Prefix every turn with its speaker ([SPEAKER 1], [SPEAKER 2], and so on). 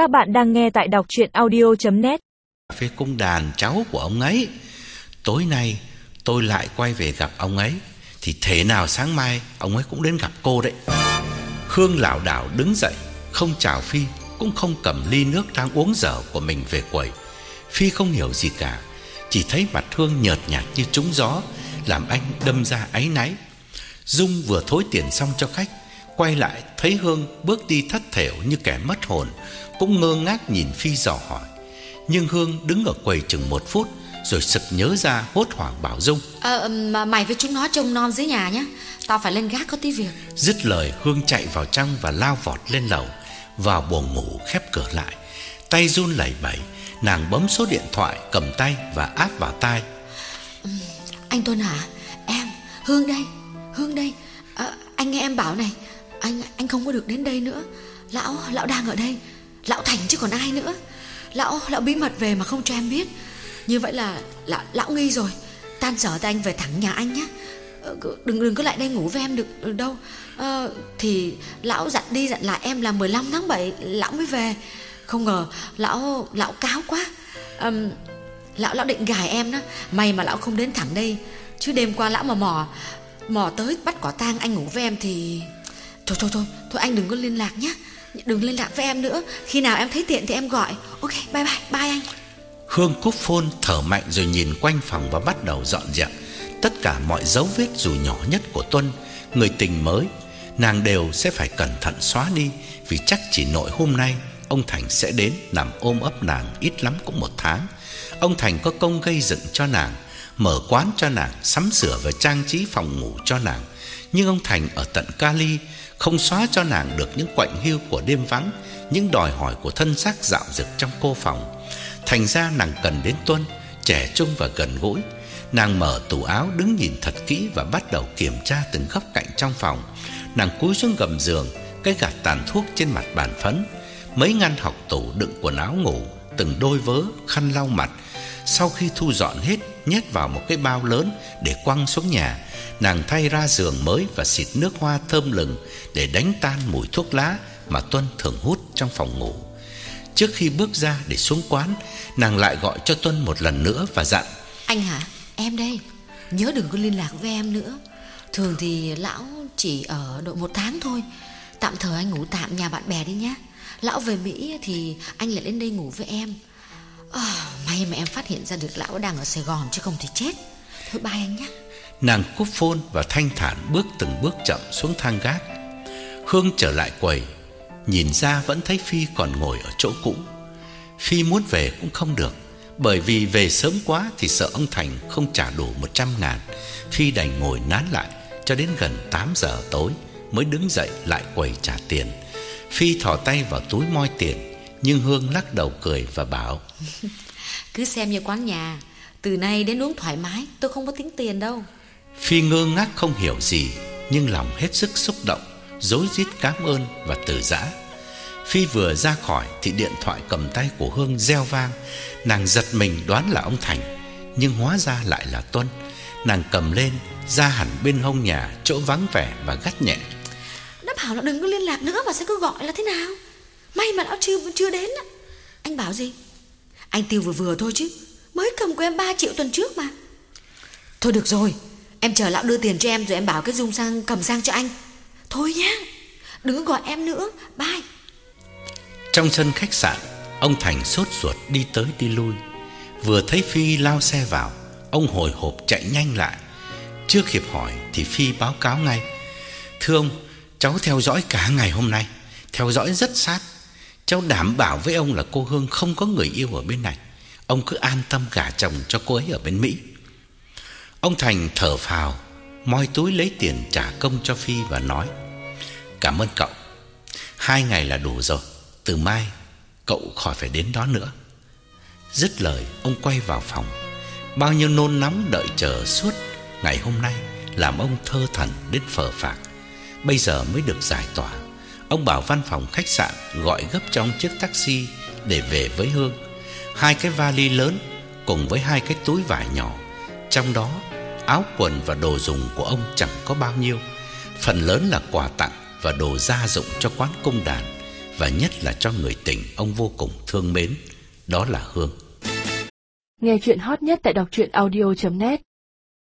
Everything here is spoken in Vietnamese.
[SPEAKER 1] Các bạn đang nghe tại đọc chuyện audio.net
[SPEAKER 2] Phía cung đàn cháu của ông ấy. Tối nay tôi lại quay về gặp ông ấy. Thì thế nào sáng mai ông ấy cũng đến gặp cô đấy. Khương lảo đảo đứng dậy, Không chào Phi, Cũng không cầm ly nước đang uống dở của mình về quầy. Phi không hiểu gì cả, Chỉ thấy mặt Hương nhợt nhạt như trúng gió, Làm anh đâm ra áy náy. Dung vừa thối tiền xong cho khách Quay lại thấy Hương bước đi thất thểu như kẻ mất hồn Cũng ngơ ngác nhìn Phi dò hỏi. Nhưng Hương đứng ở quầy chừng một phút Rồi sực nhớ ra hốt hoảng bảo Dung.
[SPEAKER 3] Ờ, mà mày với chúng nó trông non dưới nhà nhá. Tao phải lên gác có tí việc.
[SPEAKER 2] Dứt lời Hương chạy vào trong và lao vọt lên lầu Vào buồng ngủ khép cửa lại. Tay run lẩy bẩy Nàng bấm số điện thoại cầm tay và áp vào tai.
[SPEAKER 3] Anh Tuân hả? Em Hương đây Hương đây. Ờ, Anh nghe em bảo này anh anh không có được đến đây nữa. Lão Lão đang ở đây. Lão Thành chứ còn ai nữa. Lão Lão bí mật về mà không cho em biết. Như vậy là Lão, lão nghi rồi. Tan sở thì anh về thẳng nhà anh nhé. Ờ, đừng đừng có lại đây ngủ với em được, được đâu. À, Thì lão dặn đi dặn lại em là 15 tháng 7 Lão mới về. Không ngờ lão lão cáo quá. À, Lão lão định gài em đó. May mà lão không đến thẳng đây. Chứ đêm qua lão mà mò Mò tới bắt quả tang anh ngủ với em thì Thôi thôi thôi Thôi anh đừng có liên lạc nhé Đừng liên lạc với em nữa. Khi nào em thấy tiện thì em gọi. Ok bye bye bye anh.
[SPEAKER 2] Hương cúp phone thở mạnh rồi nhìn quanh phòng và bắt đầu dọn dẹp. Tất cả mọi dấu vết dù nhỏ nhất của Tuân, người tình mới, nàng đều sẽ phải cẩn thận xóa đi vì chắc chỉ nội hôm nay ông Thành sẽ đến nằm ôm ấp nàng ít lắm cũng một tháng. Ông Thành có công gây dựng cho nàng, mở quán cho nàng, sắm sửa và trang trí phòng ngủ cho nàng. Nhưng ông Thành ở tận Cali không xóa cho nàng được những quạnh hiu của đêm vắng, những đòi hỏi của thân xác dạo dực trong cô phòng. Thành ra nàng cần đến Tuân, trẻ trung và gần gũi. Nàng mở tủ áo đứng nhìn thật kỹ và bắt đầu kiểm tra từng góc cạnh trong phòng. Nàng cúi xuống gầm giường, cái gạt tàn thuốc trên mặt bàn phấn, mấy ngăn học tủ đựng quần áo ngủ, từng đôi vớ, khăn lau mặt. Sau khi thu dọn hết, nhét vào một cái bao lớn để quăng xuống nhà, nàng thay ra giường mới và xịt nước hoa thơm lừng để đánh tan mùi thuốc lá mà Tuân thường hút trong phòng ngủ. Trước khi bước ra để xuống quán, nàng lại gọi cho Tuân một lần nữa và dặn:
[SPEAKER 3] Anh hả? Em đây. Nhớ đừng có liên lạc với em nữa. Thường thì lão chỉ ở độ một tháng thôi. Tạm thời anh ngủ tạm nhà bạn bè đi nhé. Lão về Mỹ thì anh lại lên đây ngủ với em. À, May mà em phát hiện ra được lão đang ở Sài Gòn chứ không thì chết. Thôi bye anh nhé.
[SPEAKER 2] Nàng cúp phone và thanh thản bước từng bước chậm xuống thang gác. Hương trở lại quầy, nhìn ra vẫn thấy Phi còn ngồi ở chỗ cũ. Phi muốn về cũng không được, bởi vì về sớm quá thì sợ ông Thành không trả đủ 100 ngàn. Phi đành ngồi nán lại cho đến gần 8 giờ tối mới đứng dậy lại quầy trả tiền. Phi thò tay vào túi moi tiền, nhưng Hương lắc đầu cười và bảo:
[SPEAKER 3] Cứ xem như quán nhà Từ nay đến uống thoải mái Tôi không có tính tiền đâu
[SPEAKER 2] Phi ngơ ngác không hiểu gì, nhưng lòng hết sức xúc động, rối rít cảm ơn và từ giã. Phi vừa ra khỏi thì điện thoại cầm tay của Hương reo vang, nàng giật mình đoán là ông Thành, nhưng hóa ra lại là Tuân. Nàng cầm lên, ra hẳn bên hông nhà, chỗ vắng vẻ và gắt nhẹ.
[SPEAKER 3] Nó bảo là đừng có liên lạc nữa mà sẽ cứ gọi là thế nào May mà nó chưa chưa đến á. Anh bảo gì Anh tiêu vừa vừa thôi chứ Mới cầm của em 3 triệu tuần trước mà Thôi được rồi Em chờ lão đưa tiền cho em rồi em bảo cái Dung sang cầm sang cho anh Thôi nhá Đừng có gọi em nữa Bye
[SPEAKER 2] Trong sân khách sạn, ông Thành sốt ruột đi tới đi lui. Vừa thấy Phi lao xe vào, ông hồi hộp chạy nhanh lại. Chưa kịp hỏi thì Phi báo cáo ngay: "Thưa ông, cháu theo dõi cả ngày hôm nay, theo dõi rất sát. Cháu đảm bảo với ông là cô Hương không có người yêu ở bên này. Ông cứ an tâm gả chồng cho cô ấy ở bên Mỹ." Ông Thành thở phào, moi túi lấy tiền trả công cho Phi và nói: "Cảm ơn cậu. Hai ngày là đủ rồi. Từ mai cậu khỏi phải đến đó nữa." Dứt lời, ông quay vào phòng. Bao nhiêu nôn nóng đợi chờ suốt ngày hôm nay làm ông thơ thẩn đến phờ phạc. Bây giờ mới được giải tỏa. Ông bảo văn phòng khách sạn gọi gấp trong chiếc taxi để về với Hương. Hai cái vali lớn cùng với hai cái túi vải nhỏ, trong đó áo quần và đồ dùng của ông chẳng có bao nhiêu, phần lớn là quà tặng và đồ gia dụng cho quán công đàn và nhất là cho người tình ông vô cùng thương mến, đó là Hương.
[SPEAKER 4] Nghe chuyện hot nhất tại đọc truyện audio net